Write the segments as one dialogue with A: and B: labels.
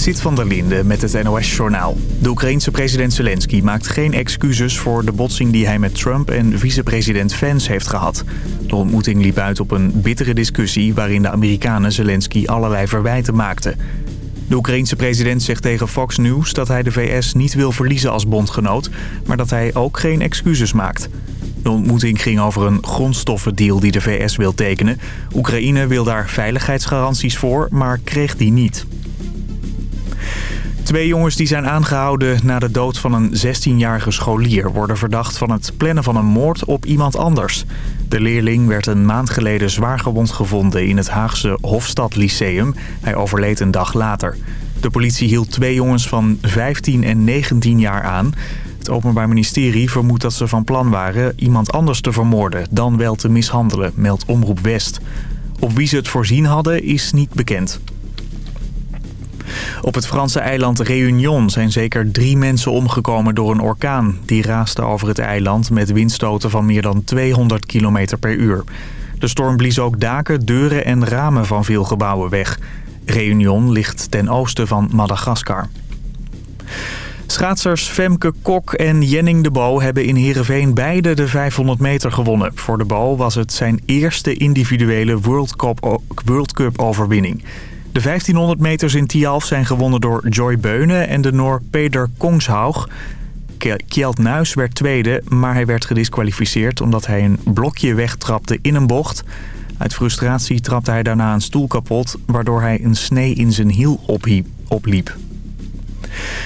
A: Zit van der Linde met het NOS-journaal. De Oekraïense president Zelensky maakt geen excuses voor de botsing die hij met Trump en vicepresident Vance heeft gehad. De ontmoeting liep uit op een bittere discussie waarin de Amerikanen Zelensky allerlei verwijten maakten. De Oekraïense president zegt tegen Fox News dat hij de VS niet wil verliezen als bondgenoot, maar dat hij ook geen excuses maakt. De ontmoeting ging over een grondstoffendeal die de VS wil tekenen. Oekraïne wil daar veiligheidsgaranties voor, maar kreeg die niet. Twee jongens die zijn aangehouden na de dood van een 16-jarige scholier... worden verdacht van het plannen van een moord op iemand anders. De leerling werd een maand geleden zwaargewond gevonden in het Haagse Hofstad Lyceum. Hij overleed een dag later. De politie hield twee jongens van 15 en 19 jaar aan. Het Openbaar Ministerie vermoedt dat ze van plan waren iemand anders te vermoorden... dan wel te mishandelen, meldt Omroep West. Op wie ze het voorzien hadden is niet bekend. Op het Franse eiland Réunion zijn zeker drie mensen omgekomen door een orkaan. Die raasde over het eiland met windstoten van meer dan 200 km per uur. De storm blies ook daken, deuren en ramen van veel gebouwen weg. Réunion ligt ten oosten van Madagaskar. Schaatsers Femke Kok en Jenning de Bo hebben in Heerenveen beide de 500 meter gewonnen. Voor de Bo was het zijn eerste individuele World Cup, World Cup overwinning. De 1500 meters in Tialf zijn gewonnen door Joy Beunen en de Noor Peder Kongshaug. Kjeld Nuis werd tweede, maar hij werd gedisqualificeerd omdat hij een blokje wegtrapte in een bocht. Uit frustratie trapte hij daarna een stoel kapot, waardoor hij een snee in zijn hiel opliep.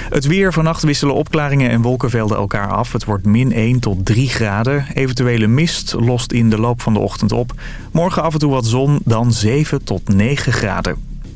A: Het weer vannacht wisselen opklaringen en wolkenvelden elkaar af. Het wordt min 1 tot 3 graden. Eventuele mist lost in de loop van de ochtend op. Morgen af en toe wat zon, dan 7 tot 9 graden.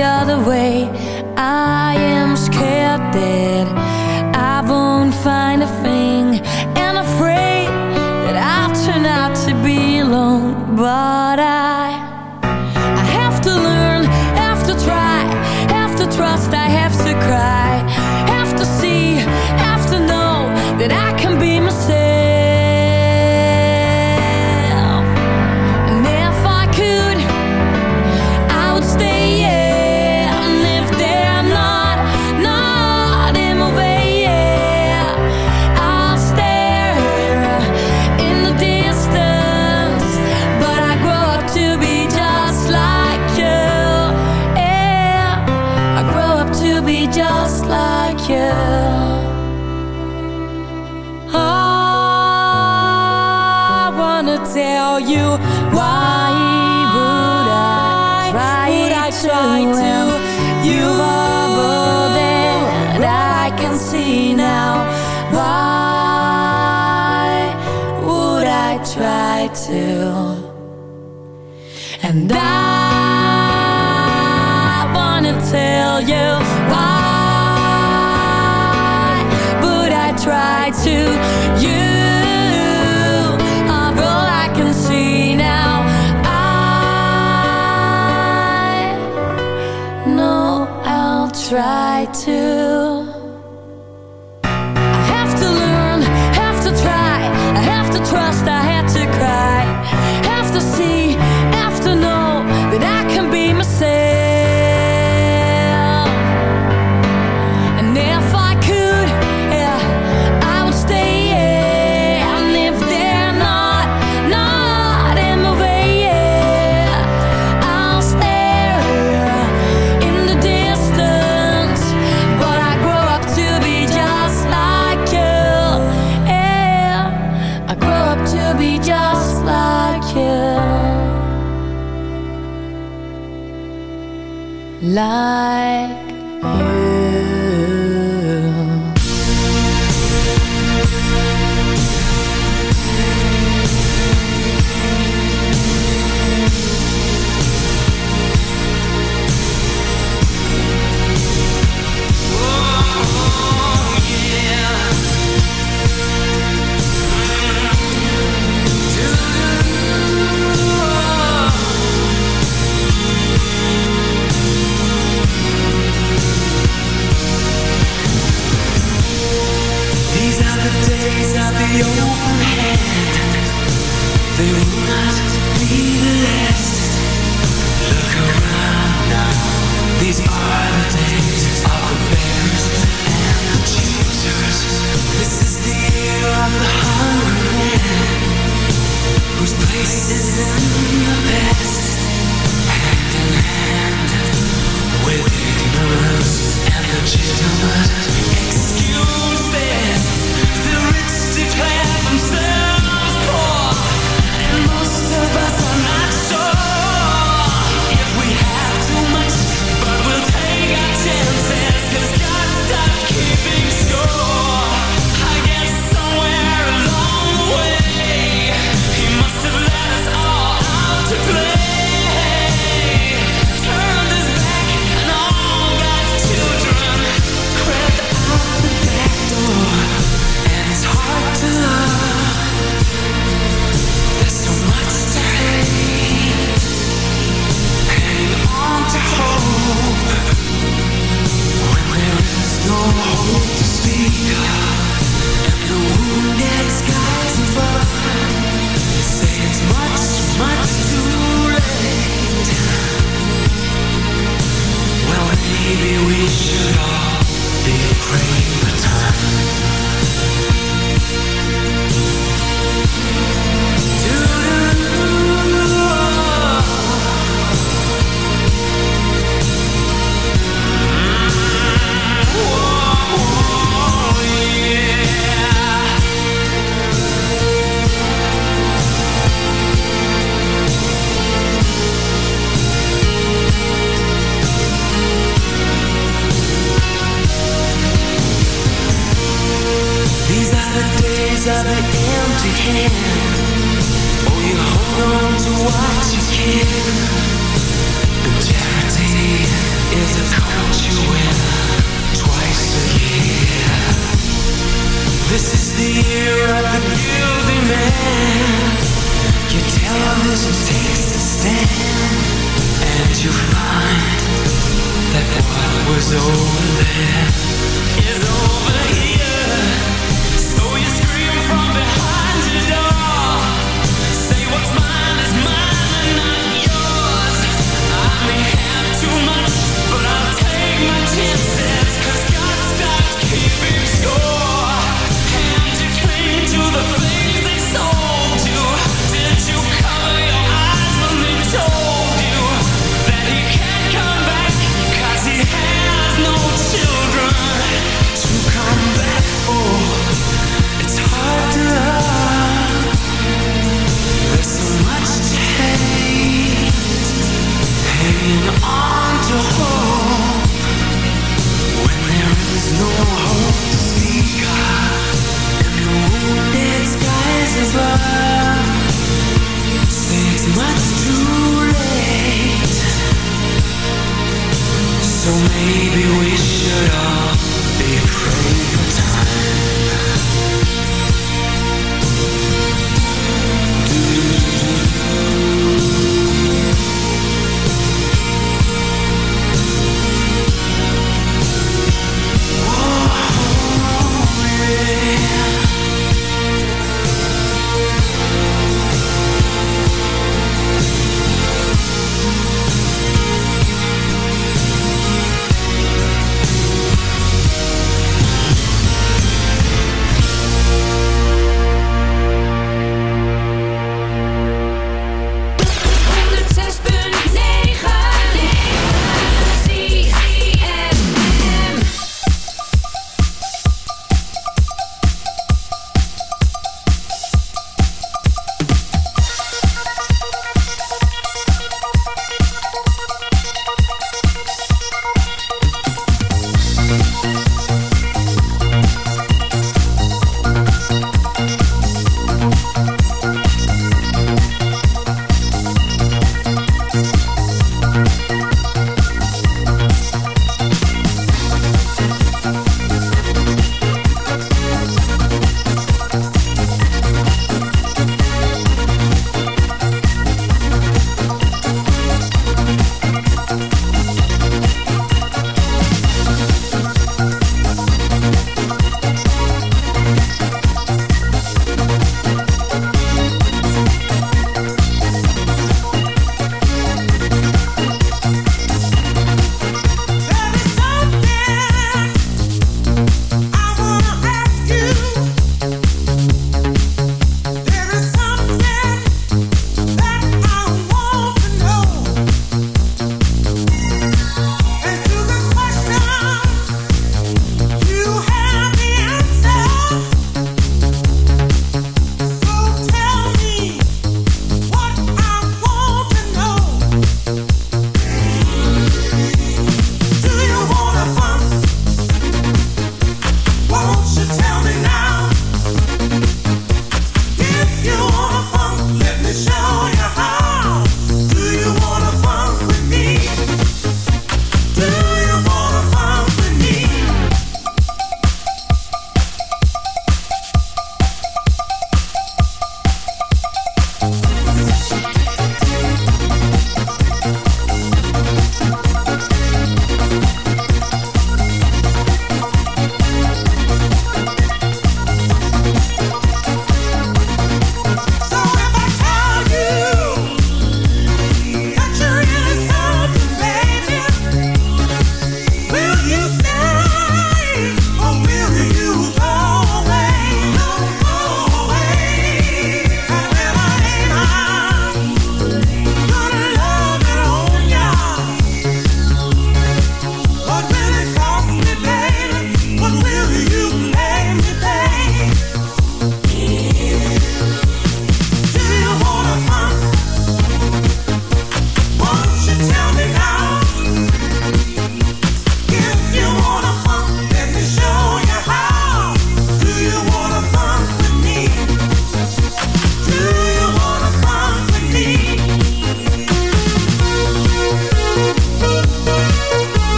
B: the other way. I am scared that I won't find a thing. And afraid that I'll turn out to be alone. But I wanna tell you why would I try, to, You you bubble and I can see now. Why would I try to? And
C: that.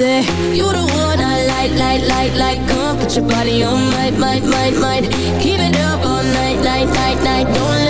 C: say You the
D: one I like, like, like, like. Come put your body on mine, mine, mine, mine Keep it up all night, night, night, night. Don't let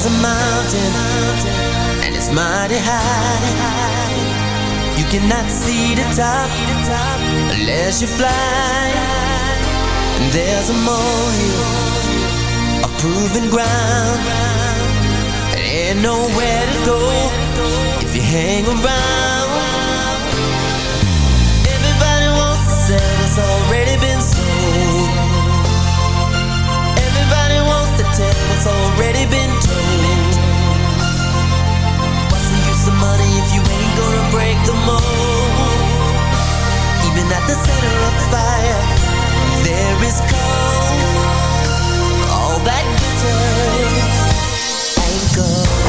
E: There's a mountain, and it's mighty high. You cannot see the top unless you fly. And there's a molehill, a proven ground. And ain't nowhere to go if you hang around. Everybody wants to sell what's already been sold. Everybody wants to tell what's already been the center of fire, there is cold. All that ain't gold.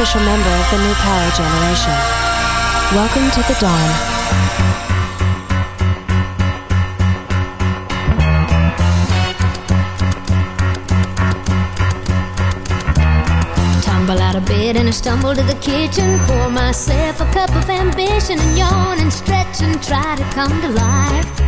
F: official member of the New Power Generation. Welcome to the Dawn.
G: Tumble out of bed and I stumble to the kitchen. Pour myself a cup of ambition and yawn and stretch and try to come to life